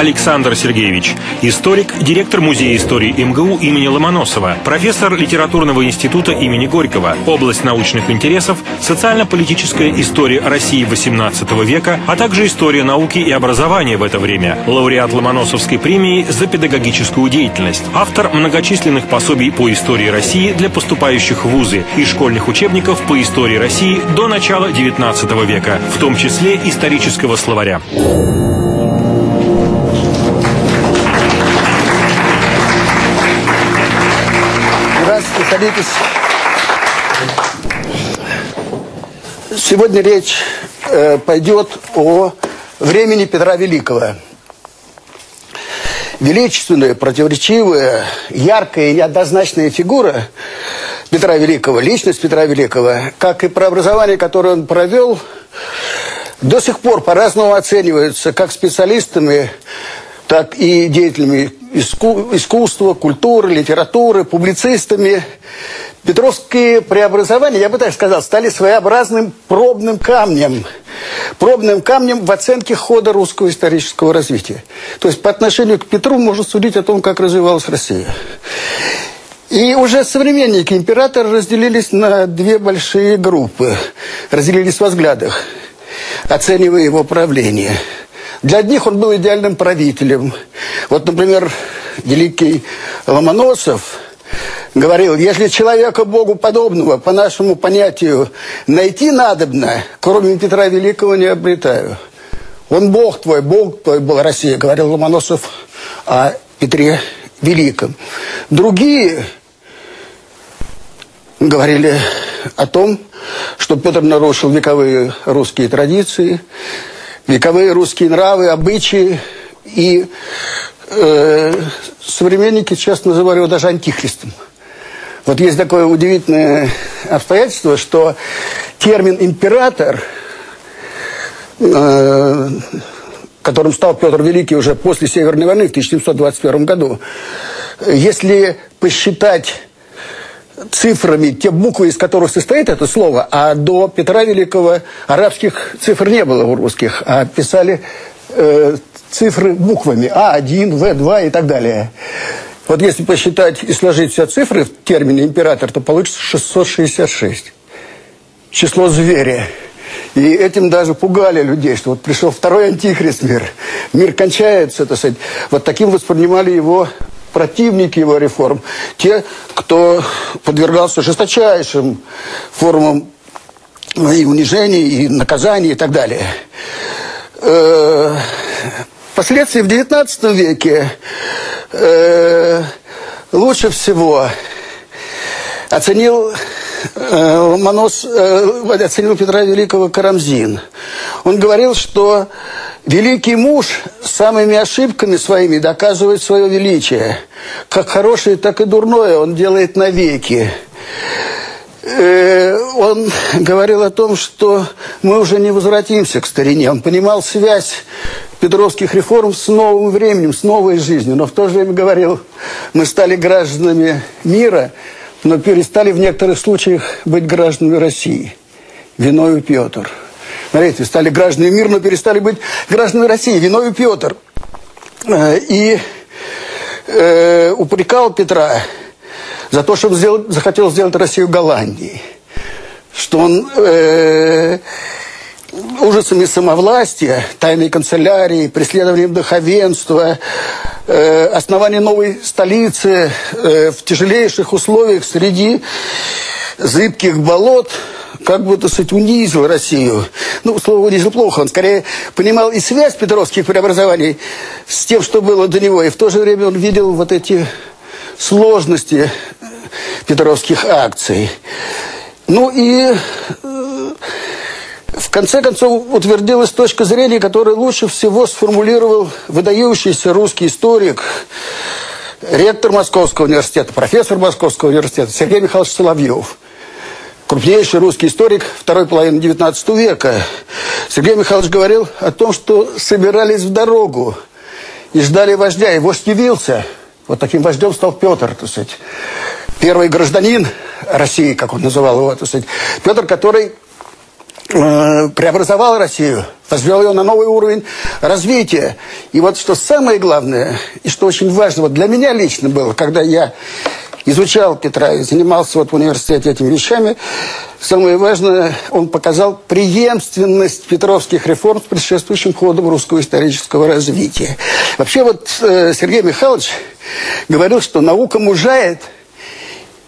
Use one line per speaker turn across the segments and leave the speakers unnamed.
Александр Сергеевич. Историк, директор Музея истории МГУ имени Ломоносова. Профессор Литературного института имени Горького. Область научных интересов – социально-политическая история России XVIII века, а также история науки и образования в это время. Лауреат Ломоносовской премии за педагогическую деятельность. Автор многочисленных пособий по истории России для поступающих в вузы и школьных учебников по истории России до начала XIX века, в том числе исторического словаря.
Садитесь. Сегодня речь э, пойдет о времени Петра Великого. Величественная, противоречивая, яркая и неоднозначная фигура Петра Великого, личность Петра Великого, как и преобразование, которое он провел, до сих пор по-разному оцениваются как специалистами, так и деятелями иску искусства, культуры, литературы, публицистами. Петровские преобразования, я бы так сказал, стали своеобразным пробным камнем. Пробным камнем в оценке хода русского исторического развития. То есть по отношению к Петру можно судить о том, как развивалась Россия. И уже современники императора разделились на две большие группы. Разделились в взглядах, оценивая его правление. Для одних он был идеальным правителем. Вот, например, великий Ломоносов говорил, если человека Богу подобного, по нашему понятию, найти надобно, кроме Петра Великого не обретаю. Он Бог твой, Бог твой был Россия, говорил Ломоносов о Петре Великом. Другие говорили о том, что Петр нарушил вековые русские традиции, вековые русские нравы, обычаи. И э, современники часто называли его даже антихристом. Вот есть такое удивительное обстоятельство, что термин «император», э, которым стал Петр Великий уже после Северной войны в 1721 году, если посчитать цифрами те буквы, из которых состоит это слово, а до Петра Великого арабских цифр не было у русских, а писали э, цифры буквами А1, В2 и так далее. Вот если посчитать и сложить все цифры в термине император, то получится 666. Число зверя. И этим даже пугали людей, что вот пришел второй антихрист мир. Мир кончается, так сказать. Вот таким воспринимали его противники его реформ, те, кто подвергался жесточайшим формам и унижений, и наказаний, и так далее. Э, впоследствии в XIX веке э, лучше всего оценил Манос, оценил Петра Великого Карамзин. Он говорил, что Великий муж самыми ошибками своими доказывает свое величие. Как хорошее, так и дурное он делает навеки. Э, он говорил о том, что мы уже не возвратимся к старине. Он понимал связь петровских реформ с новым временем, с новой жизнью. Но в то же время говорил, мы стали гражданами мира, но перестали в некоторых случаях быть гражданами России. Виною Петр. Смотрите, стали гражданами мира, но перестали быть гражданами России. Виновый Петр. Э, и э, упрекал Петра за то, что он сделал, захотел сделать Россию Голландией. Что он э, ужасами самовластия, тайной канцелярии, преследованием духовенства, э, основание новой столицы э, в тяжелейших условиях среди зыбких болот – как так сказать, унизил Россию. Ну, слово унизил плохо. Он скорее понимал и связь петровских преобразований с тем, что было до него. И в то же время он видел вот эти сложности петровских акций. Ну и э, в конце концов утвердилась точка зрения, которую лучше всего сформулировал выдающийся русский историк, ректор Московского университета, профессор Московского университета Сергей Михайлович Соловьев – крупнейший русский историк второй половины XIX века. Сергей Михайлович говорил о том, что собирались в дорогу и ждали вождя. И вождь явился. Вот таким вождем стал Петр, так сказать. Первый гражданин России, как он называл его, так сказать. Петр, который преобразовал Россию, возвел ее на новый уровень развития. И вот что самое главное, и что очень важно, вот для меня лично было, когда я изучал Петра и занимался вот в университете этими вещами, самое важное, он показал преемственность петровских реформ с предшествующим ходом русского исторического развития. Вообще вот э, Сергей Михайлович говорил, что наука мужает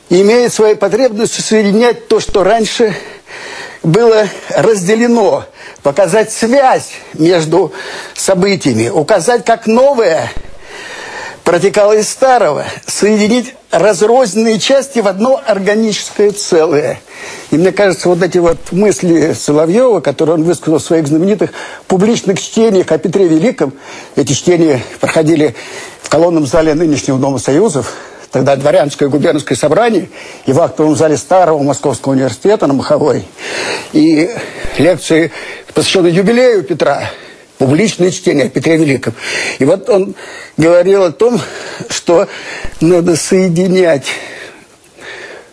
и имеет своей потребностью соединять то, что раньше было разделено, показать связь между событиями, указать, как новое протекало из старого, соединить разрозненные части в одно органическое целое. И мне кажется, вот эти вот мысли Соловьева, которые он высказал в своих знаменитых публичных чтениях о Петре Великом, эти чтения проходили в колонном зале нынешнего Дома Союзов, тогда дворянское губернское собрание, и в актовом зале Старого Московского университета на Маховой, и лекции, посвященные юбилею Петра, публичное чтение о Петре Великом. И вот он говорил о том, что надо соединять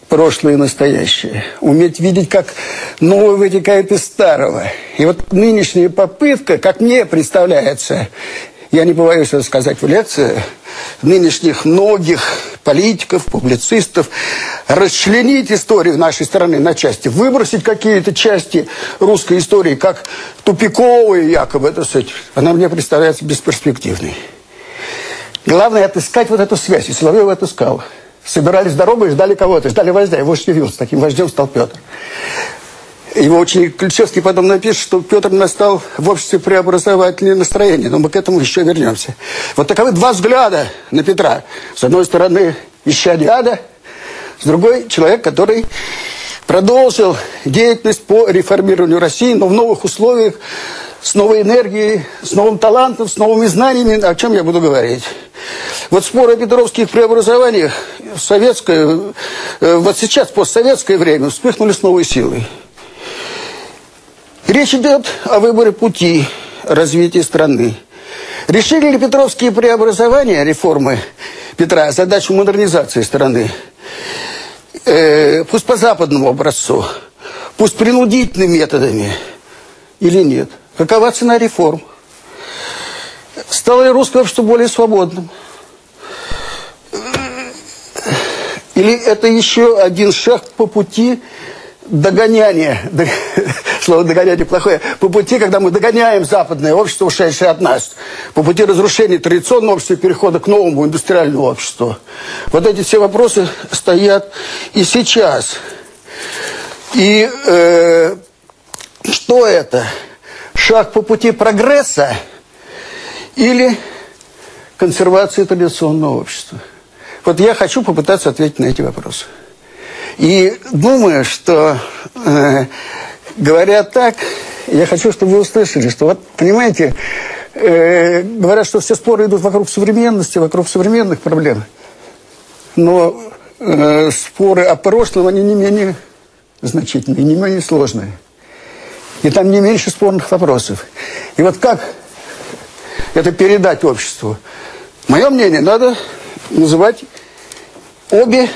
прошлое и настоящее. Уметь видеть, как новое вытекает из старого. И вот нынешняя попытка, как мне представляется, я не побоюсь это сказать в лекции, нынешних многих политиков, публицистов, расчленить историю нашей страны на части, выбросить какие-то части русской истории, как тупиковые якобы, это суть, она мне представляется бесперспективной. Главное отыскать вот эту связь, и Соловьев отыскал. Собирались дорогу и ждали кого-то, ждали вождя, и вождь явился, таким вождем стал Петр. Его ученик Ключевский потом напишет, что Петр настал в обществе преобразовательное настроение. Но мы к этому еще вернемся. Вот таковы два взгляда на Петра. С одной стороны, исчадие ада, с другой человек, который продолжил деятельность по реформированию России, но в новых условиях, с новой энергией, с новым талантом, с новыми знаниями, о чем я буду говорить. Вот споры о петровских преобразованиях в советское, э, вот сейчас, постсоветское время, вспыхнули с новой силой. Речь идет о выборе пути развития страны. Решили ли петровские преобразования, реформы Петра, задачу модернизации страны? Э, пусть по западному образцу, пусть принудительными методами или нет? Какова цена реформ? Стало ли русское общество более свободным? Или это еще один шаг по пути догоняние, слово догоняние плохое, по пути, когда мы догоняем западное общество, ушедшее от нас, по пути разрушения традиционного общества и перехода к новому индустриальному обществу. Вот эти все вопросы стоят и сейчас. И э, что это? Шаг по пути прогресса или консервации традиционного общества? Вот я хочу попытаться ответить на эти вопросы. И думаю, что, э, говоря так, я хочу, чтобы вы услышали, что вот, понимаете, э, говорят, что все споры идут вокруг современности, вокруг современных проблем. Но э, споры о прошлом, они не менее значительные, не менее сложные. И там не меньше спорных вопросов. И вот как это передать обществу? Мое мнение, надо называть обе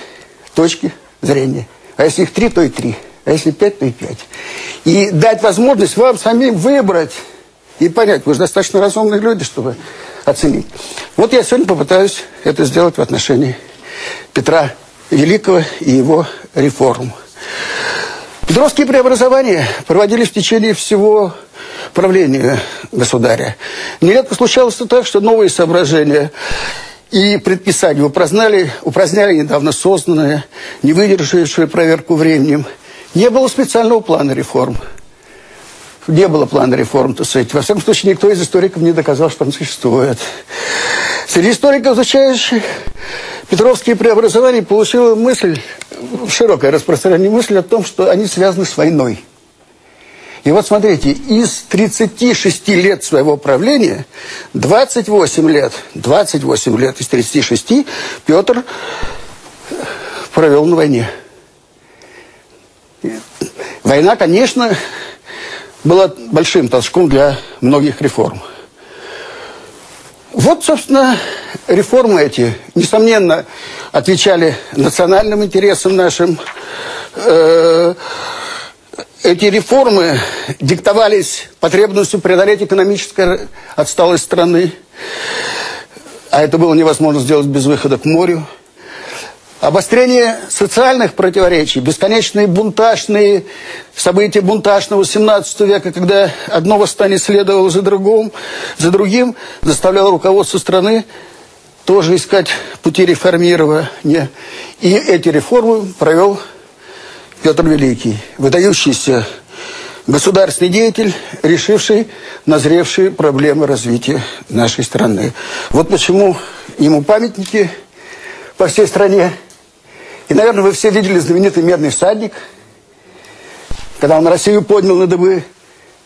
точки зрения. А если их три, то и три. А если пять, то и пять. И дать возможность вам самим выбрать и понять. Вы же достаточно разумные люди, чтобы оценить. Вот я сегодня попытаюсь это сделать в отношении Петра Великого и его реформ. Петровские преобразования проводились в течение всего правления государя. Нередко случалось так, что новые соображения и предписания упраздняли, упраздняли недавно созданное, не выдержавшее проверку временем. Не было специального плана реформ. Не было плана реформ, то сказать. Во всяком случае, никто из историков не доказал, что он существует. Среди историков, изучающих Петровские преобразования, получила мысль, широкое распространение мысль о том, что они связаны с войной. И вот смотрите, из 36 лет своего правления, 28 лет, 28 лет из 36 Петр провел на войне. Война, конечно, была большим толчком для многих реформ. Вот, собственно, реформы эти, несомненно, отвечали национальным интересам нашим, э эти реформы диктовались потребностью преодолеть экономическую отсталость страны, а это было невозможно сделать без выхода к морю. Обострение социальных противоречий, бесконечные бунтажные события бунтажного 17 века, когда одно восстание следовало за другим, за другим заставляло руководство страны тоже искать пути реформирования. И эти реформы провел Петр Великий, выдающийся государственный деятель, решивший назревшие проблемы развития нашей страны. Вот почему ему памятники по всей стране. И, наверное, вы все видели знаменитый медный всадник, когда он Россию поднял на дыбы.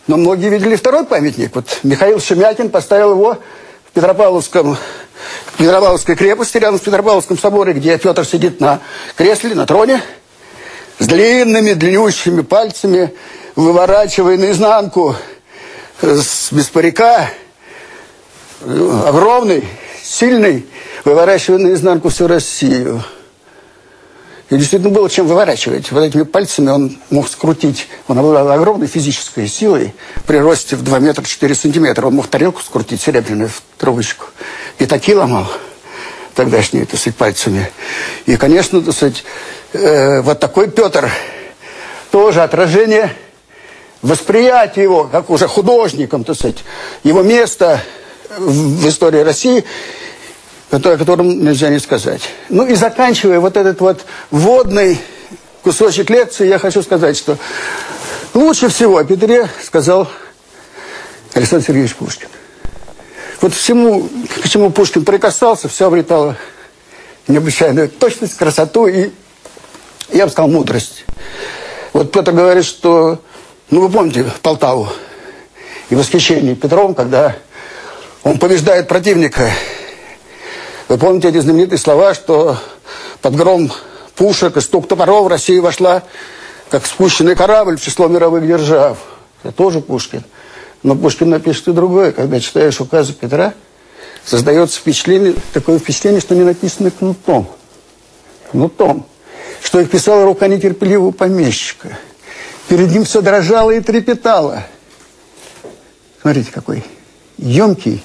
Но многие видели второй памятник. Вот Михаил Шемякин поставил его в Петропавловском Петропавловской крепости, рядом с Петропавловским собором, где Петр сидит на кресле, на троне – с длинными, длиннющими пальцами, выворачивая наизнанку с, без парика, огромный, сильный, выворачивая наизнанку всю Россию. И действительно было чем выворачивать. Вот этими пальцами он мог скрутить. Он обладал огромной физической силой при росте в 2 метра 4 сантиметра. Он мог тарелку скрутить серебряную в трубочку. И такие ломал тогдашние, так сказать, пальцами. И, конечно, так сказать, э, вот такой Петр тоже отражение восприятия его, как уже художником, так сказать, его место в, истории России, о котором нельзя не сказать. Ну и заканчивая вот этот вот вводный кусочек лекции, я хочу сказать, что лучше всего о Петре сказал Александр Сергеевич Пушкин. Вот всему, к чему Пушкин прикасался, все обретало необычайную точность, красоту и, я бы сказал, мудрость. Вот Петр говорит, что, ну вы помните Полтаву и восхищение Петром, когда он побеждает противника. Вы помните эти знаменитые слова, что под гром пушек и стук топоров в Россию вошла, как спущенный корабль в число мировых держав. Это тоже Пушкин. Но Пушкин напишет и другое. Когда читаешь указы Петра, создается впечатление, такое впечатление, что они написаны кнутом. Кнутом. Что их писала рука нетерпеливого помещика. Перед ним все дрожало и трепетало. Смотрите, какой емкий,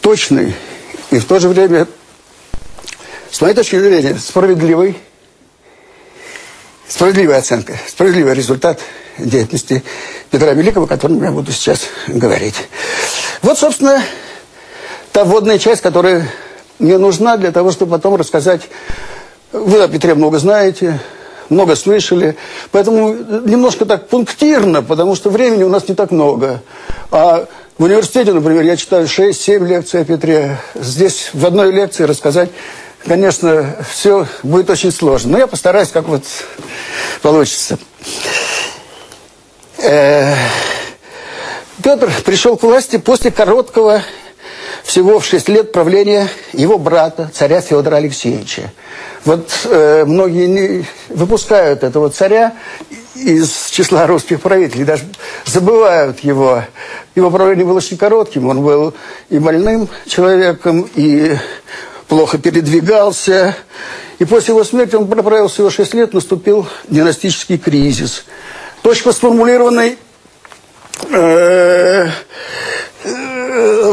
точный и в то же время, с моей точки зрения, справедливый, справедливая оценка, справедливый результат деятельности Петра Великого, о котором я буду сейчас говорить. Вот, собственно, та вводная часть, которая мне нужна для того, чтобы потом рассказать. Вы о Петре много знаете, много слышали. Поэтому немножко так пунктирно, потому что времени у нас не так много. А в университете, например, я читаю 6-7 лекций о Петре. Здесь в одной лекции рассказать, конечно, все будет очень сложно. Но я постараюсь, как вот получится. Э, Петр пришел к власти после короткого, всего в 6 лет правления его брата, царя Федора Алексеевича. Вот э, многие не выпускают этого царя из числа русских правителей, даже забывают его. Его правление было очень коротким, он был и больным человеком, и плохо передвигался. И после его смерти, он проправил всего 6 лет, наступил династический кризис – точно сформулированной э,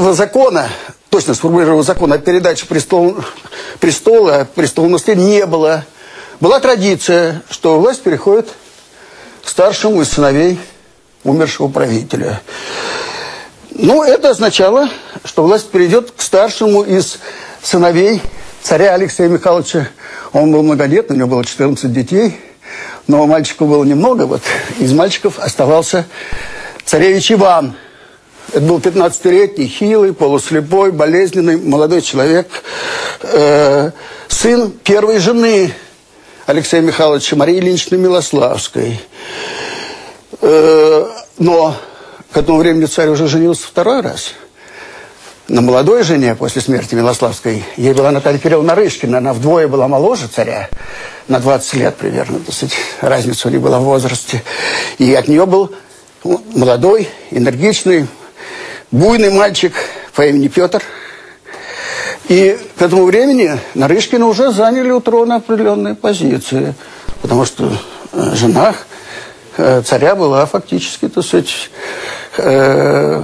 э, закона, точно сформулированного закона о передаче престол, престола, престола наследия не было. Была традиция, что власть переходит старшему из сыновей умершего правителя. Ну, это означало, что власть перейдет к старшему из сыновей царя Алексея Михайловича. Он был многодетный, у него было 14 детей – но мальчиков было немного. Вот из мальчиков оставался царевич Иван. Это был 15-летний, хилый, полуслепой, болезненный молодой человек. Э, сын первой жены Алексея Михайловича Марии Ильиничны Милославской. Э, но к этому времени царь уже женился второй раз – на молодой жене после смерти Милославской. Ей была Наталья Кирилловна Рышкина. Она вдвое была моложе царя, на 20 лет примерно. То есть, разница у них была в возрасте. И от нее был молодой, энергичный, буйный мальчик по имени Петр. И к этому времени Нарышкины уже заняли у трона определенные позиции. Потому что э, жена э, царя была фактически, так сказать, э,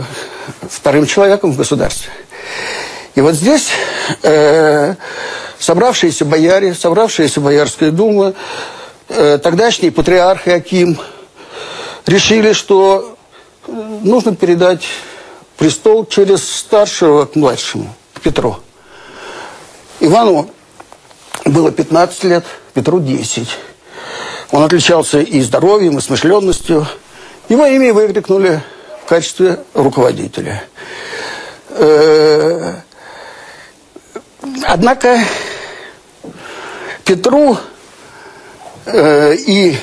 вторым человеком в государстве. И вот здесь собравшиеся бояре, собравшиеся Боярская дума, тогдашний патриарх Иаким решили, что нужно передать престол через старшего к младшему, к Петру. Ивану было 15 лет, Петру 10. Он отличался и здоровьем, и смышленностью. Его имя выкрикнули в качестве руководителя. Э, однако Петру э, и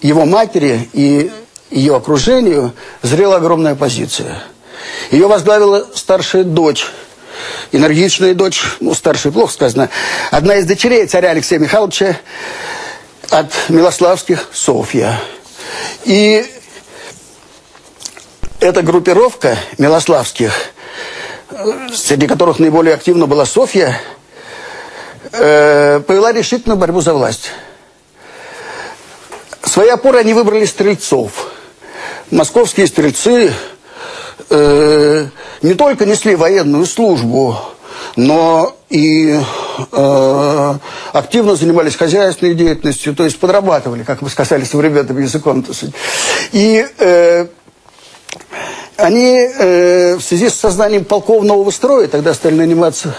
его матери, и ее окружению зрела огромная позиция. Ее возглавила старшая дочь, энергичная дочь, ну, старшая плохо сказано, одна из дочерей царя Алексея Михайловича от Милославских, Софья. И эта группировка Милославских, среди которых наиболее активна была Софья, э, повела решительную борьбу за власть. Свои опоры они выбрали стрельцов. Московские стрельцы э, не только несли военную службу, но и э, активно занимались хозяйственной деятельностью, то есть подрабатывали, как мы сказали современным языком. И э, они э, в связи с созданием полков нового строя, тогда стали наниматься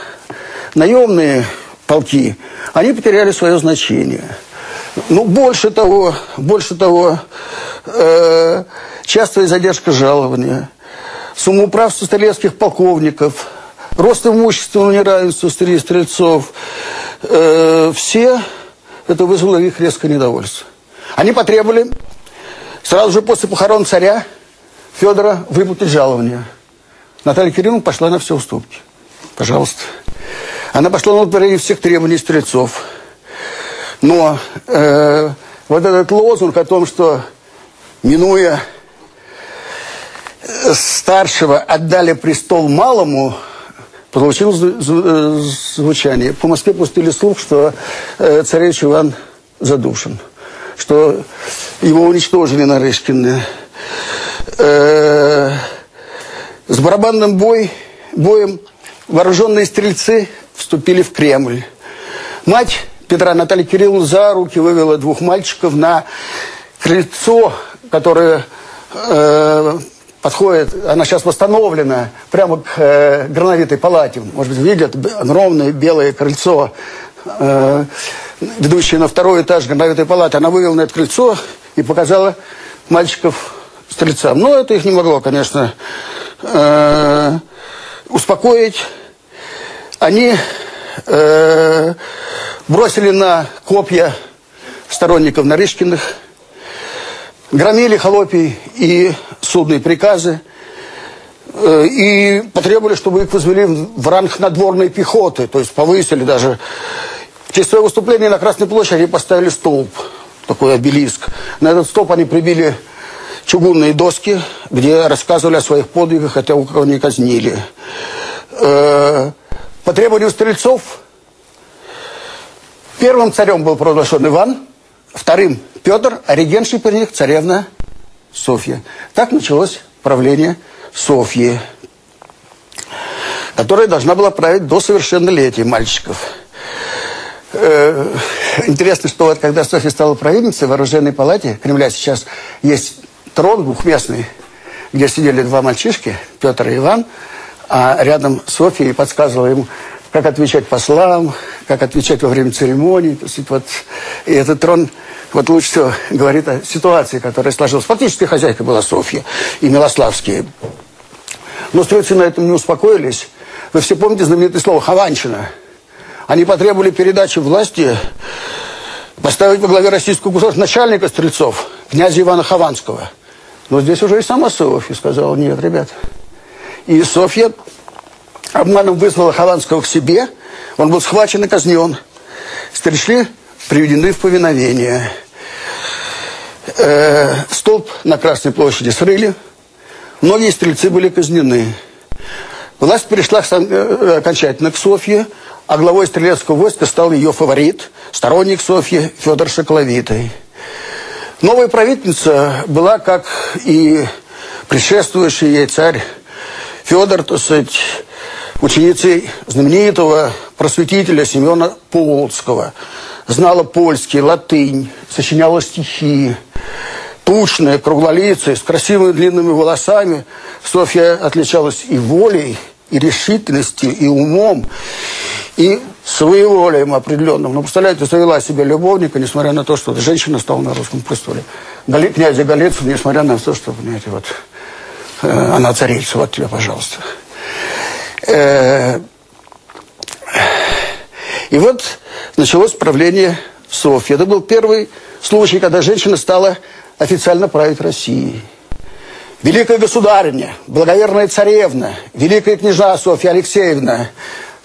наемные полки, они потеряли свое значение. Ну, больше того, больше того, э, частая задержка жалования, самоуправство стрелецких полковников, рост имущественного неравенства среди стрельцов, э, все это вызвало их резкое недовольство. Они потребовали сразу же после похорон царя Федора выплатить жалование. Наталья Кирилловна пошла на все уступки. Пожалуйста. Она пошла на удовлетворение всех требований стрельцов. Но э, вот этот лозунг о том, что, минуя старшего, отдали престол малому, получил э, звучание. По Москве пустили слух, что э, царевич Иван задушен, что его уничтожили на Рышкине. Э, с барабанным бой, боем вооруженные стрельцы вступили в Кремль. Мать Петра Наталья Кирилловна за руки вывела двух мальчиков на крыльцо, которое подходит, она сейчас восстановлена, прямо к э, грановитой палате. Может быть, видят огромное белое крыльцо, э, ведущее на второй этаж грановитой палаты. Она вывела на это крыльцо и показала мальчиков стрельцам. Но это их не могло, конечно, э, успокоить. Они э, бросили на копья сторонников Нарышкиных, громили холопий и судные приказы, э, и потребовали, чтобы их возвели в ранг надворной пехоты, то есть повысили даже. В честь своего выступления на Красной площади поставили столб, такой обелиск. На этот столб они прибили чугунные доски, где рассказывали о своих подвигах, хотя у кого не казнили. Э, по требованию стрельцов первым царем был провозглашен Иван, вторым Петр, а регеншей при них царевна Софья. Так началось правление Софьи, которая должна была править до совершеннолетия мальчиков. Э, интересно, что вот когда Софья стала правительницей в оружейной палате Кремля сейчас есть трон двухместный, где сидели два мальчишки, Петр и Иван, а рядом Софья и подсказывала ему, как отвечать послам, как отвечать во время церемонии. То есть, вот, и этот трон вот лучше всего говорит о ситуации, которая сложилась. Фактически хозяйка была Софья и Милославские. Но стрельцы на этом не успокоились. Вы все помните знаменитое слово «хованщина». Они потребовали передачи власти поставить во главе российского государства начальника стрельцов, князя Ивана Хованского – но здесь уже и сама Софья сказала, нет, ребят. И Софья обманом вызвала Хованского к себе. Он был схвачен и казнен. Стрельцы приведены в повиновение. Э, столб на Красной площади срыли. Многие стрельцы были казнены. Власть перешла э, окончательно к Софье, а главой стрелецкого войска стал ее фаворит, сторонник Софьи Федор Шоколовитый. Новая правительница была, как и предшествующий ей царь Федор, то есть ученицей знаменитого просветителя Семена Полоцкого. Знала польский, латынь, сочиняла стихи. Тучная, круглолицая, с красивыми длинными волосами. Софья отличалась и волей, и решительностью, и умом, и своеволием определенным. Ну, представляете, завела себе любовника, несмотря на то, что женщина стала на русском престоле. Гали, князя Голицына, несмотря на то, что, понимаете, вот, э, она царица, вот тебе, пожалуйста. Э, и вот началось правление Софьи. Это был первый случай, когда женщина стала официально править Россией. Великая государиня, благоверная царевна, великая княжна Софья Алексеевна,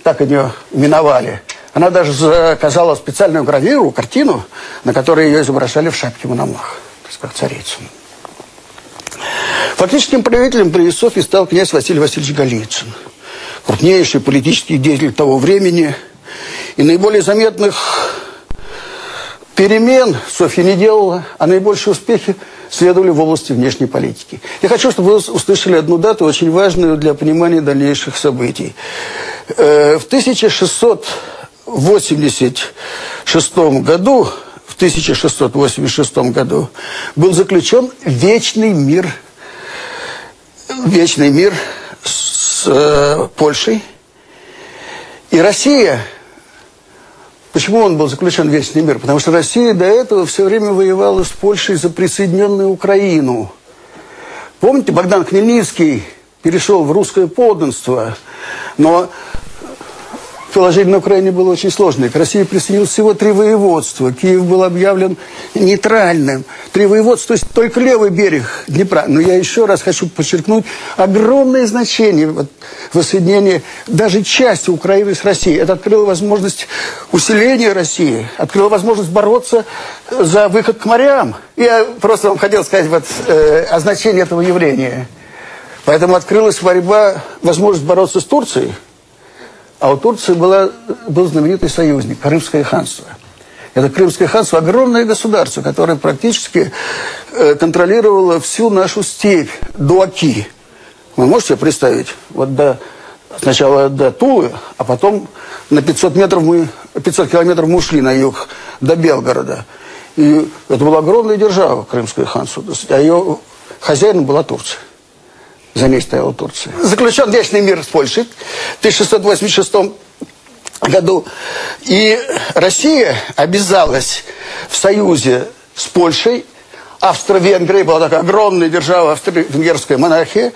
так ее именовали. Она даже заказала специальную гравюру, картину, на которой ее изображали в шапке Мономах, то есть как царицу. Фактическим правителем при Софье стал князь Василий Васильевич Голицын, крупнейший политический деятель того времени. И наиболее заметных перемен Софья не делала, а наибольшие успехи следовали в области внешней политики. Я хочу, чтобы вы услышали одну дату, очень важную для понимания дальнейших событий. Э, в 1686 году, в 1686 году был заключен вечный мир, вечный мир с э, Польшей. И Россия Почему он был заключен в Вечный мир? Потому что Россия до этого все время воевала с Польшей за присоединенную Украину. Помните, Богдан Хмельницкий перешел в русское подданство, но положение на Украине было очень сложное. К России присоединилось всего три воеводства. Киев был объявлен нейтральным. Три воеводства, то есть только левый берег Днепра. Но я еще раз хочу подчеркнуть огромное значение вот, воссоединения даже части Украины с Россией. Это открыло возможность усиления России, открыло возможность бороться за выход к морям. Я просто вам хотел сказать вот, э, о значении этого явления. Поэтому открылась борьба, возможность бороться с Турцией – а у Турции была, был знаменитый союзник – Крымское ханство. Это Крымское ханство – огромное государство, которое практически э, контролировало всю нашу степь до Аки. Вы можете представить? Вот до, сначала до Тулы, а потом на 500, метров мы, 500 километров мы ушли на юг, до Белгорода. И это была огромная держава, Крымское ханство. А ее хозяином была Турция за ней стояла Турция. Заключен вечный мир с Польшей в 1686 году. И Россия обязалась в союзе с Польшей Австро-Венгрия была такая огромная держава, австро-венгерская монархия,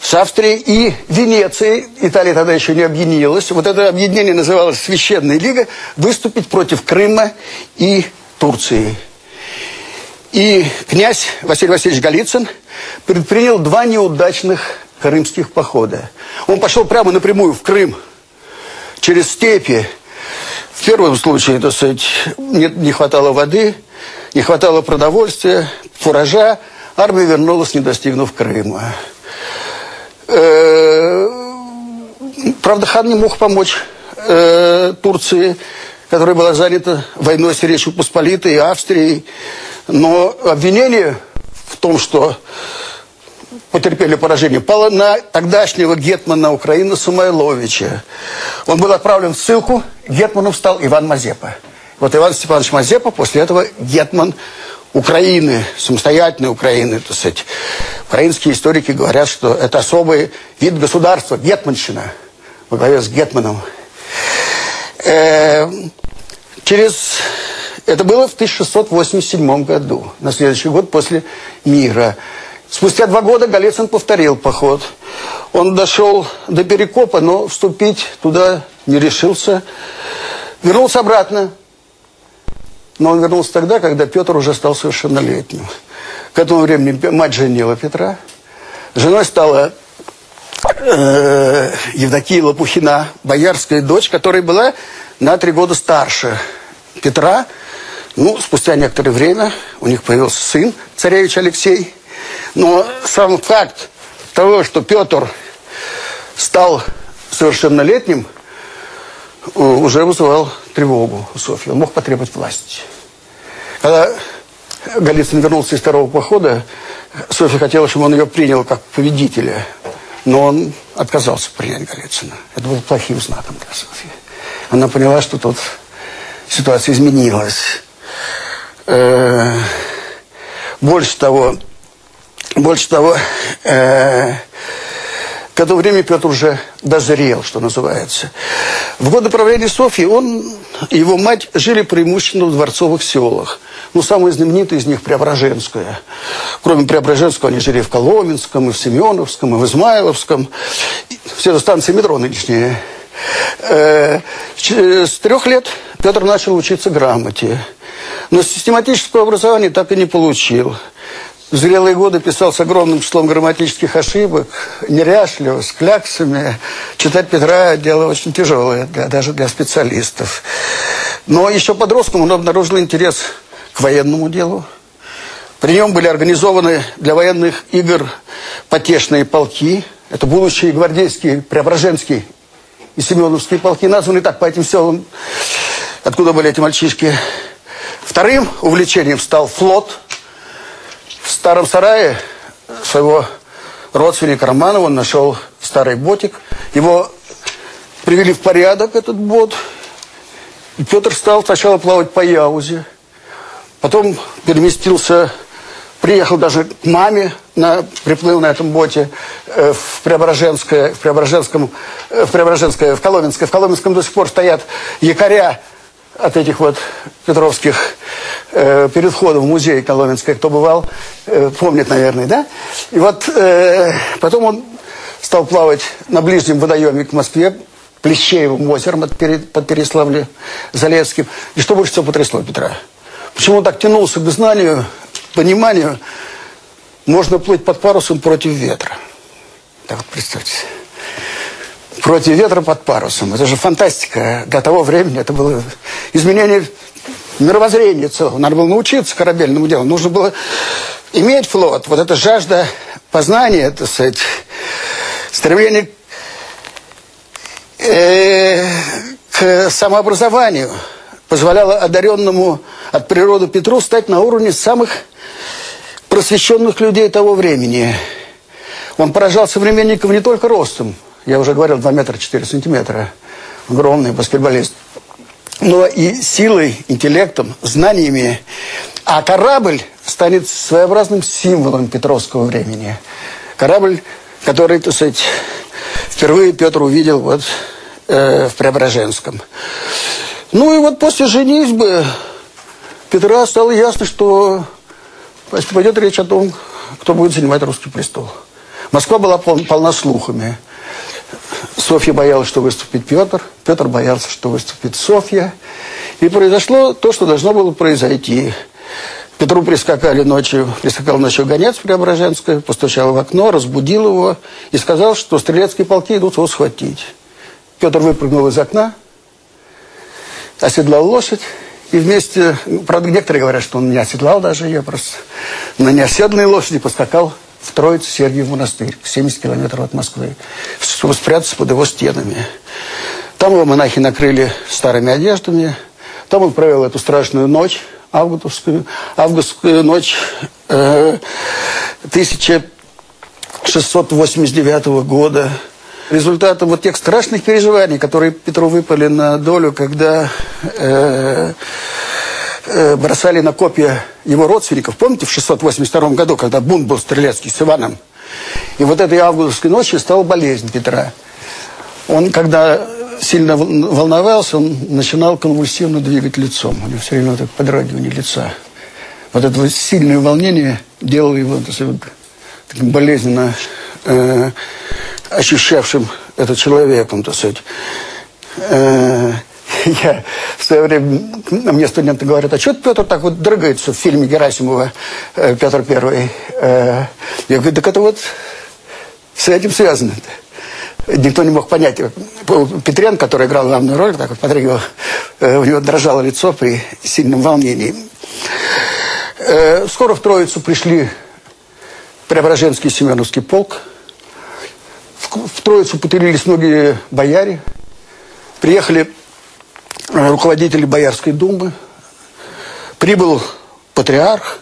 с Австрией и Венецией, Италия тогда еще не объединилась, вот это объединение называлось Священная Лига, выступить против Крыма и Турции. И князь Василий Васильевич Голицын предпринял два неудачных крымских похода. Он пошел прямо напрямую в Крым, через степи. В первом случае, так сказать, не, хватало воды, не хватало продовольствия, фуража. Армия вернулась, не достигнув Крыма. Э, правда, хан не мог помочь э, Турции, которая была занята войной с Речью Посполитой и Австрией. Но обвинение в том, что потерпели поражение, пало на тогдашнего гетмана Украины Самойловича. Он был отправлен в ссылку, гетманом стал Иван Мазепа. Вот Иван Степанович Мазепа после этого гетман Украины, самостоятельной Украины, так сказать. Украинские историки говорят, что это особый вид государства, гетманщина, во главе с гетманом. Э, через это было в 1687 году, на следующий год после мира. Спустя два года Голецын повторил поход. Он дошел до Перекопа, но вступить туда не решился. Вернулся обратно. Но он вернулся тогда, когда Петр уже стал совершеннолетним. К этому времени мать женила Петра. Женой стала э, Евдокия Лопухина, боярская дочь, которая была на три года старше Петра. Ну, спустя некоторое время у них появился сын, царевич Алексей. Но сам факт того, что Петр стал совершеннолетним, уже вызывал тревогу у Софьи. Он мог потребовать власти. Когда Голицын вернулся из второго похода, Софья хотела, чтобы он ее принял как победителя. Но он отказался принять Голицына. Это было плохим знаком для Софьи. Она поняла, что тут ситуация изменилась. Э, больше того, больше того, э, к этому времени Петр уже дозрел, что называется. В годы правления Софьи он и его мать жили преимущественно в дворцовых селах. Ну, самое знаменитое из них Преображенское. Кроме Преображенского, они жили в Коломенском, и в Семеновском, и в Измайловском. Все это станции метро нынешние. Э, с трех лет Петр начал учиться грамоте. Но систематического образования так и не получил. В зрелые годы писал с огромным числом грамматических ошибок, неряшливо, с кляксами. Читать Петра – дело очень тяжелое, для, даже для специалистов. Но еще подростком он обнаружил интерес к военному делу. При нем были организованы для военных игр потешные полки. Это будущие гвардейские, преображенские и семеновские полки, названы так по этим селам, откуда были эти мальчишки. Вторым увлечением стал флот. В старом сарае своего родственника Романова он нашел старый ботик. Его привели в порядок, этот бот. И Петр стал сначала плавать по Яузе. Потом переместился, приехал даже к маме, на, приплыл на этом боте э, в Преображенское, в Преображенском, э, в Преображенское, в Коломенское. В Коломенском до сих пор стоят якоря от этих вот петровских э, перед в музей Коломенской, кто бывал, э, помнит, наверное, да? И вот э, потом он стал плавать на ближнем водоеме к Москве, Плещеевым озером под, под Переславле-Залесским. И что больше всего потрясло Петра? Почему он так тянулся к знанию, пониманию? Можно плыть под парусом против ветра. Так вот, представьте. Против ветра под парусом. Это же фантастика. Для того времени это было изменение мировоззрения целого. Надо было научиться корабельному делу. Нужно было иметь флот. Вот эта жажда познания, так сказать, стремление э, к самообразованию – позволяло одаренному от природы Петру стать на уровне самых просвещенных людей того времени. Он поражал современников не только ростом, я уже говорил, 2 метра 4 сантиметра, огромный баскетболист, но и силой, интеллектом, знаниями. А корабль станет своеобразным символом Петровского времени. Корабль, который, так сказать, впервые Петр увидел вот э, в Преображенском. Ну и вот после женитьбы Петра стало ясно, что пойдет речь о том, кто будет занимать русский престол. Москва была полна слухами. Софья боялась, что выступит Петр. Петр боялся, что выступит Софья. И произошло то, что должно было произойти. Петру прискакали ночью, прискакал ночью гонец Преображенское, постучал в окно, разбудил его и сказал, что стрелецкие полки идут его схватить. Петр выпрыгнул из окна, оседлал лошадь, и вместе, правда, некоторые говорят, что он не оседлал даже ее, просто на неоседланной лошади поскакал в Троицу Сергиев монастырь, 70 километров от Москвы, чтобы спрятаться под его стенами. Там его монахи накрыли старыми одеждами, там он провел эту страшную ночь, августовскую, августовскую ночь э, 1689 года, результатом вот тех страшных переживаний, которые Петру выпали на долю, когда э, бросали на копья его родственников. Помните, в 682 году, когда бунт был стрелецкий с Иваном? И вот этой августовской ночью стала болезнь Петра. Он, когда сильно волновался, он начинал конвульсивно двигать лицом. У него все время вот это подрагивание лица. Вот это вот сильное волнение делало его таким болезненно э, ощущавшим это человеком, так сказать. Э, я в свое время, мне студенты говорят, а что Петр так вот дрыгается в фильме Герасимова э, «Петр Первый»? Э, я говорю, так это вот с этим связано. Никто не мог понять. Петрен, который играл главную роль, так вот подрыгивал, у него дрожало лицо при сильном волнении. Скоро в Троицу пришли Преображенский Семеновский полк, в Троицу потерялись многие бояре. Приехали э, руководители Боярской думы. Прибыл патриарх.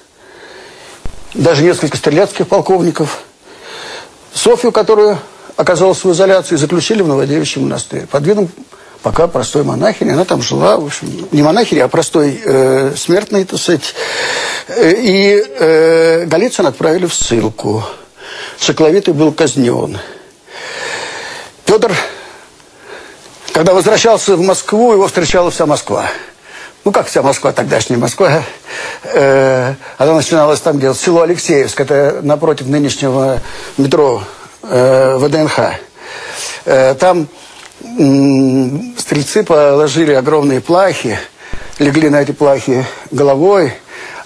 даже несколько стрелецких полковников. Софью, которую оказалась в изоляции, заключили в Новодевичий монастырь. Под видом пока простой монахини. Она там жила, в общем, не монахини, а простой э, смертный, так сказать. Э, и э, Голицын отправили в ссылку. Шокловитый был казнен. Петр, когда возвращался в Москву, его встречала вся Москва. Ну, как вся Москва, тогдашняя Москва. Э, она начиналась там, где село Алексеевск, это напротив нынешнего метро э, ВДНХ. Э, там стрельцы положили огромные плахи, легли на эти плахи головой,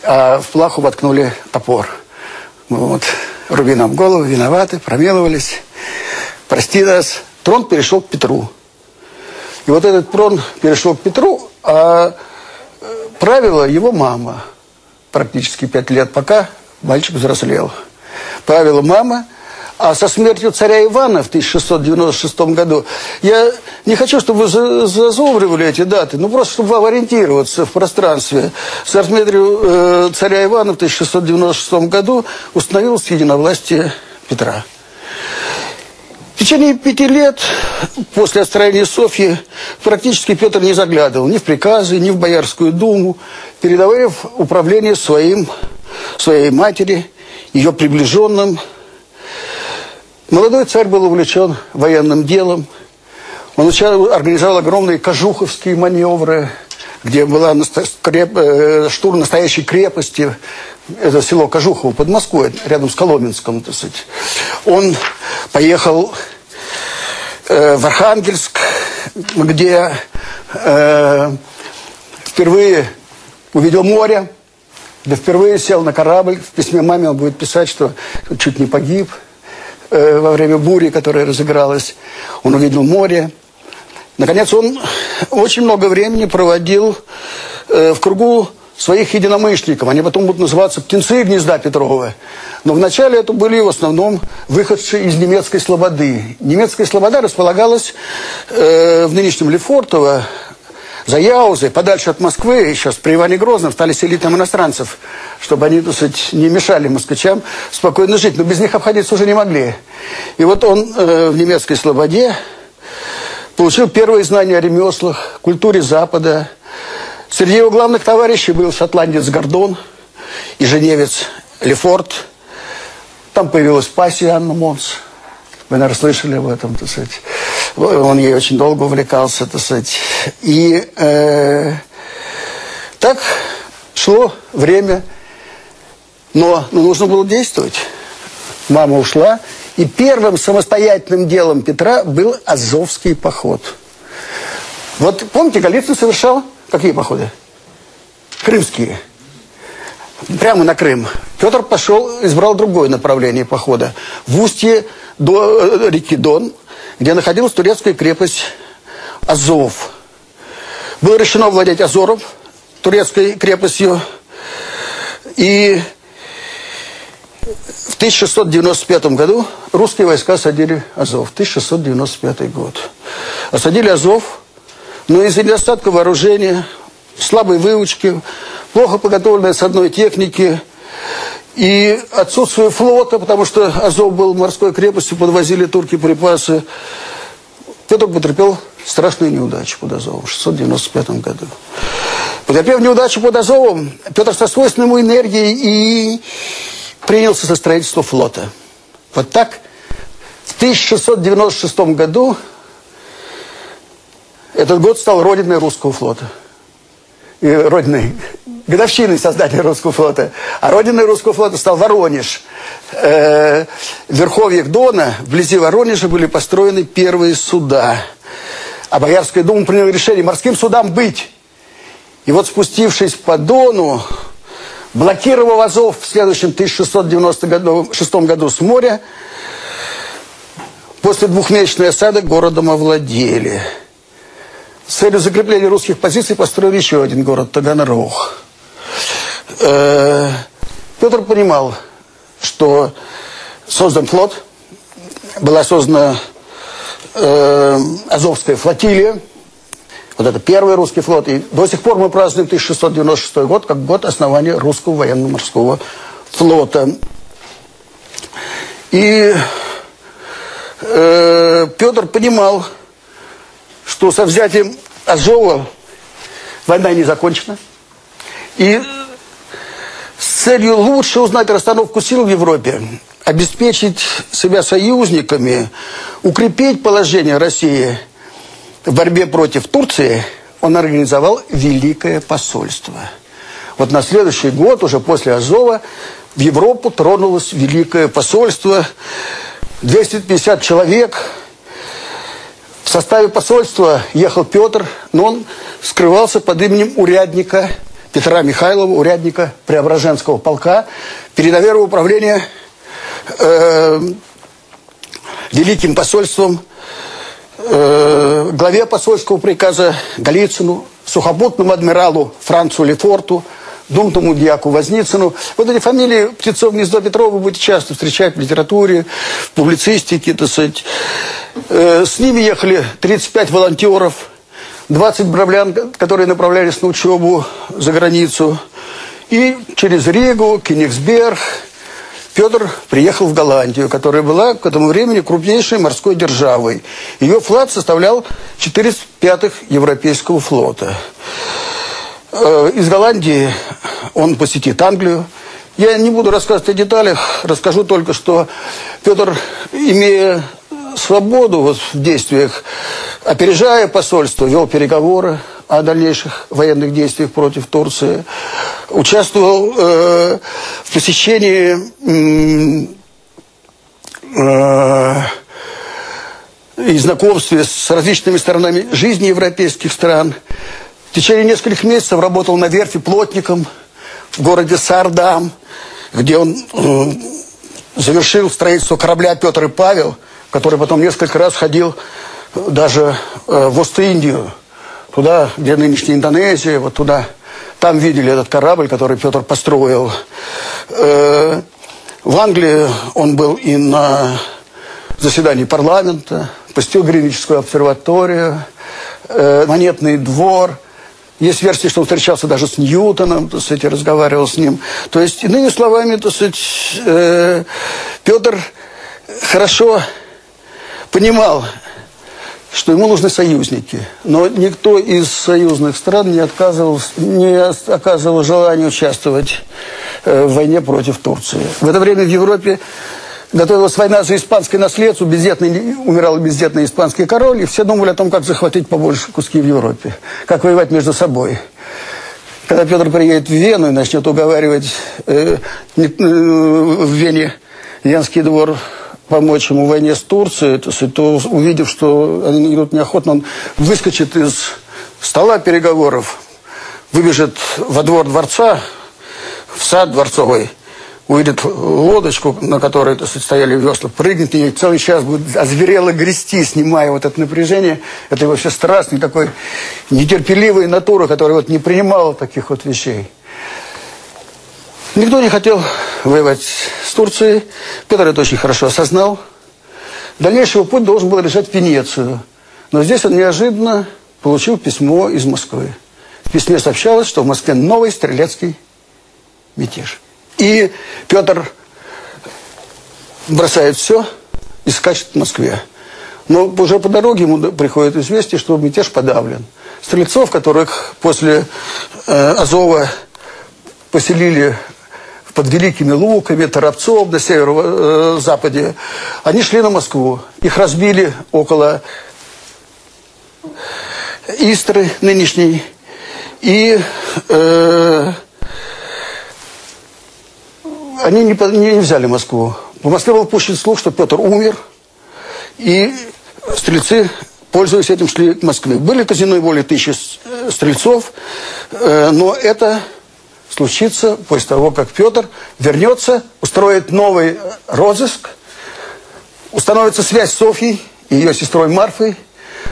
а в плаху воткнули топор. Вот. Руби нам голову, виноваты, промелывались. Прости нас. Трон перешел к Петру. И вот этот трон перешел к Петру, а э, правила его мама практически пять лет, пока мальчик взрослел. Правила мама – а со смертью царя Ивана в 1696 году, я не хочу, чтобы вы зазубривали эти даты, ну просто чтобы вам ориентироваться в пространстве. Со смертью э, царя Ивана в 1696 году установилось единовластие Петра. В течение пяти лет после отстроения Софьи практически Петр не заглядывал ни в приказы, ни в Боярскую думу, передавая управление своим, своей матери, ее приближенным, Молодой царь был увлечен военным делом. Он организовал огромные кожуховские маневры, где была. Э, штурм настоящей крепости. Это село Кожухово под Москвой, рядом с Коломенском, так сказать. Он поехал э, в Архангельск, где э, впервые увидел море, где впервые сел на корабль. В письме маме он будет писать, что чуть не погиб – Э, во время бури, которая разыгралась. Он увидел море. Наконец, он очень много времени проводил э, в кругу своих единомышленников. Они потом будут называться «птенцы гнезда Петрова». Но вначале это были в основном выходцы из немецкой слободы. Немецкая слобода располагалась э, в нынешнем Лефортово, за Яузой, подальше от Москвы, сейчас при Иване Грозном стали селить иностранцев, чтобы они, так сказать, не мешали москвичам спокойно жить. Но без них обходиться уже не могли. И вот он э, в немецкой слободе получил первые знания о ремеслах, культуре Запада. Среди его главных товарищей был шотландец Гордон и женевец Лефорт. Там появилась пассия Анна Монс. Вы, наверное, слышали об этом, так сказать. Он ей очень долго увлекался, так сказать. И э, так шло время, но ну, нужно было действовать. Мама ушла, и первым самостоятельным делом Петра был Азовский поход. Вот помните, Голицын совершал какие походы? Крымские. Прямо на Крым. Петр пошел, избрал другое направление похода. В устье до э, реки Дон, где находилась турецкая крепость Азов. Было решено владеть Азором, турецкой крепостью. И в 1695 году русские войска осадили Азов. 1695 год. Осадили Азов, но из-за недостатка вооружения, слабой выучки, плохо подготовленной с одной техники, и отсутствие флота, потому что Азов был морской крепостью, подвозили турки припасы. Петр потерпел страшную неудачу под Азовом в 695 году. Потерпев неудачу под Азовом, Петр со свойственной ему энергией и принялся за строительство флота. Вот так в 1696 году этот год стал родиной русского флота. И родиной годовщиной создания русского флота. А родиной русского флота стал Воронеж. Э, в верховьях Дона, вблизи Воронежа, были построены первые суда. А Боярская дума приняла решение морским судам быть. И вот спустившись по Дону, блокировав Азов в следующем 1696 году с моря, после двухмесячной осады городом овладели. С целью закрепления русских позиций построили еще один город, Таганрог. Э, Петр понимал, что создан флот, была создана э, Азовская флотилия, вот это первый русский флот, и до сих пор мы празднуем 1696 год как год основания русского военно-морского флота. И э, Петр понимал, что со взятием Азова война не закончена. И с целью лучше узнать расстановку сил в Европе, обеспечить себя союзниками, укрепить положение России в борьбе против Турции, он организовал Великое посольство. Вот на следующий год, уже после Азова, в Европу тронулось Великое посольство. 250 человек. В составе посольства ехал Петр, но он скрывался под именем урядника Петра Михайлова, урядника Преображенского полка, передовера управления э, Великим посольством, э, главе посольского приказа Голицыну, сухопутному адмиралу Францу Лефорту, думному дьяку Возницыну. Вот эти фамилии Птицов, Гнездо, Петрова вы будете часто встречать в литературе, в публицистике, так сказать. Э, с ними ехали 35 волонтеров, 20 бравлян, которые направлялись на учебу за границу. И через Ригу, Кенигсберг, Петр приехал в Голландию, которая была к этому времени крупнейшей морской державой. Ее флот составлял 4 пятых европейского флота. Э, из Голландии он посетит Англию. Я не буду рассказывать о деталях, расскажу только, что Петр, имея свободу вот в действиях, опережая посольство, вел переговоры о дальнейших военных действиях против Турции, участвовал э, в посещении э, и знакомстве с различными сторонами жизни европейских стран. В течение нескольких месяцев работал на верфи плотником в городе Сардам, где он э, завершил строительство корабля Петр и Павел, который потом несколько раз ходил даже э, в Ост-Индию, туда, где нынешняя Индонезия, вот туда. Там видели этот корабль, который Петр построил. Э, в Англии он был и на заседании парламента, посетил Гринвичскую обсерваторию, э, монетный двор – есть версия, что он встречался даже с Ньютоном, так сказать, разговаривал с ним. То есть, иными словами, так сказать, э, Петр хорошо понимал, что ему нужны союзники. Но никто из союзных стран не, отказывал, не оказывал желания участвовать э, в войне против Турции. В это время в Европе Готовилась война за испанское наследство, бездетный, умирал бездетный испанский король, и все думали о том, как захватить побольше куски в Европе, как воевать между собой. Когда Петр приедет в Вену и начнет уговаривать э, э, в Вене Янский двор помочь ему в войне с Турцией, то увидев, что они идут неохотно, он выскочит из стола переговоров, выбежит во двор дворца, в сад дворцовый, увидит лодочку, на которой стояли весла, прыгнет и целый час будет озверело грести, снимая вот это напряжение. Это его все страстный такой нетерпеливая натура, которая вот не принимала таких вот вещей. Никто не хотел воевать с Турцией. Петр это очень хорошо осознал. Дальнейший его путь должен был решать Венецию. Но здесь он неожиданно получил письмо из Москвы. В письме сообщалось, что в Москве новый стрелецкий мятеж. И Петр бросает все и скачет в Москве. Но уже по дороге ему приходит известие, что мятеж подавлен. Стрельцов, которых после э, Азова поселили под Великими Луками, Торопцов на северо-западе, они шли на Москву. Их разбили около Истры нынешней. И э, они не, не взяли Москву. В Москве был пущен слух, что Петр умер, и стрельцы, пользуясь этим, шли к Москве. Были казино более тысячи э, стрельцов, э, но это случится после того, как Петр вернется, устроит новый розыск, установится связь с Софьей и ее сестрой Марфой,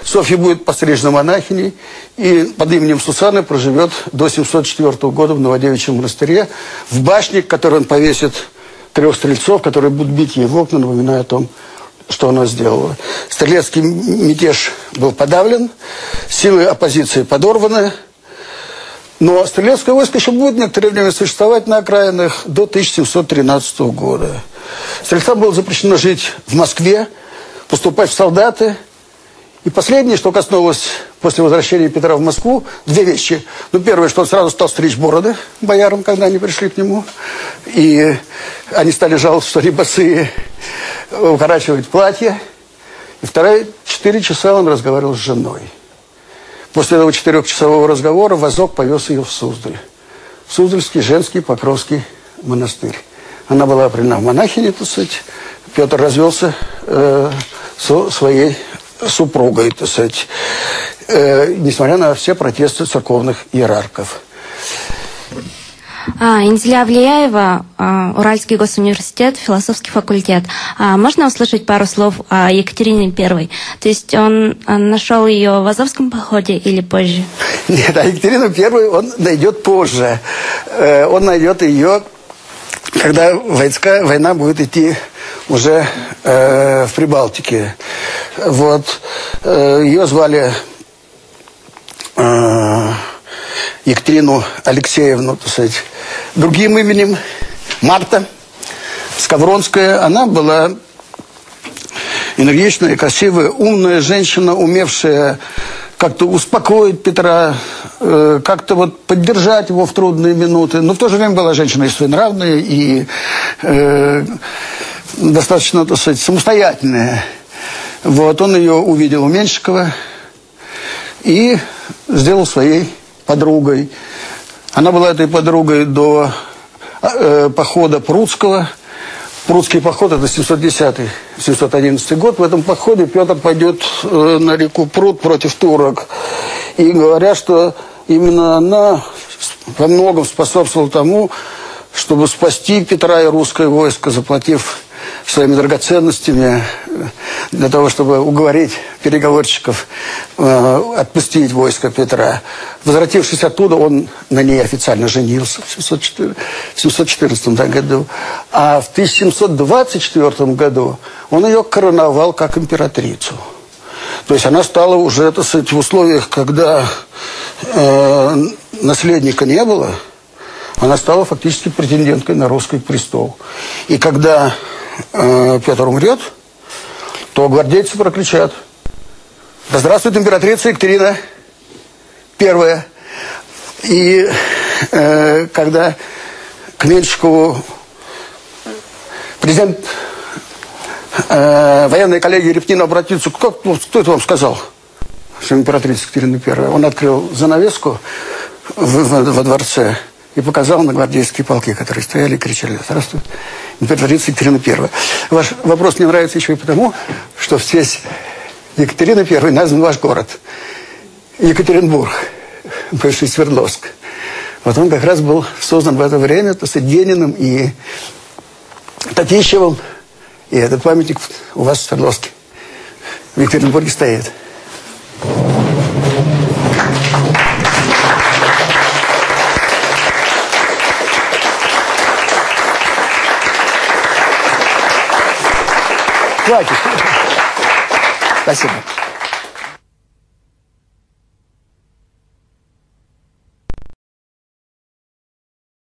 Софья будет пострижена монахиней и под именем Сусаны проживет до 704 года в Новодевичьем монастыре в башне, к которой он повесит трех стрельцов, которые будут бить ей в окна, напоминая о том, что она сделала. Стрелецкий мятеж был подавлен, силы оппозиции подорваны. Но стрелецкое войско еще будет некоторое время существовать на окраинах до 1713 года. Стрельцам было запрещено жить в Москве, поступать в солдаты. И последнее, что коснулось после возвращения Петра в Москву, две вещи. Ну, первое, что он сразу стал стричь бороды боярам, когда они пришли к нему. И они стали жаловаться, что они босые, укорачивать платье. И второе, четыре часа он разговаривал с женой. После этого четырехчасового разговора Вазок повез ее в Суздаль. В Суздальский женский Покровский монастырь. Она была определена в монахине, так сказать. Петр развелся э, со своей супругой, так сказать, э, несмотря на все протесты церковных иерархов.
А, Инзиля Влияева, а, Уральский госуниверситет, философский факультет. А, можно услышать пару слов о Екатерине Первой? То есть он а, нашел ее в Азовском походе или позже?
Нет, а Екатерину Первую он найдет позже. Э, он найдет ее, когда войска, война будет идти уже э, в Прибалтике. Вот. Э, ее звали... Э, Екатерину Алексеевну, так сказать, другим именем, Марта Скавронская. Она была энергичная, красивая, умная женщина, умевшая как-то успокоить Петра, э, как-то вот поддержать его в трудные минуты. Но в то же время была женщина и своенравная, и э, достаточно, так сказать, самостоятельная. Вот, он ее увидел у Меньшикова и сделал своей подругой. Она была этой подругой до э, похода Прудского. Прудский поход – это 710-711 год. В этом походе Петр пойдет э, на реку Пруд против турок. И говорят, что именно она во многом способствовала тому, чтобы спасти Петра и русское войско, заплатив своими драгоценностями для того, чтобы уговорить переговорщиков э, отпустить войско Петра. Возвратившись оттуда, он на ней официально женился в 714 году. А в 1724 году он ее короновал как императрицу. То есть она стала уже, так сказать, в условиях, когда э, наследника не было, она стала фактически претенденткой на русский престол. И когда э, Петр умрет, то гвардейцы прокричат «Да здравствует императрица Екатерина Первая!» И э, когда к Меньшикову президент э, военной коллегии Репнина обратился, как, ну, кто это вам сказал, что императрица Екатерина Первая? Он открыл занавеску в, в, во дворце и показал на гвардейские полки, которые стояли и кричали «Здравствуй, императрица Екатерина Первая». Ваш вопрос мне нравится еще и потому, что в честь Екатерины Первой назван ваш город. Екатеринбург, бывший Свердловск. Вот он как раз был создан в это время, то с Дениным и Татищевым. И этот памятник у вас в Свердловске, в Екатеринбурге стоит. Хватит. Спасибо.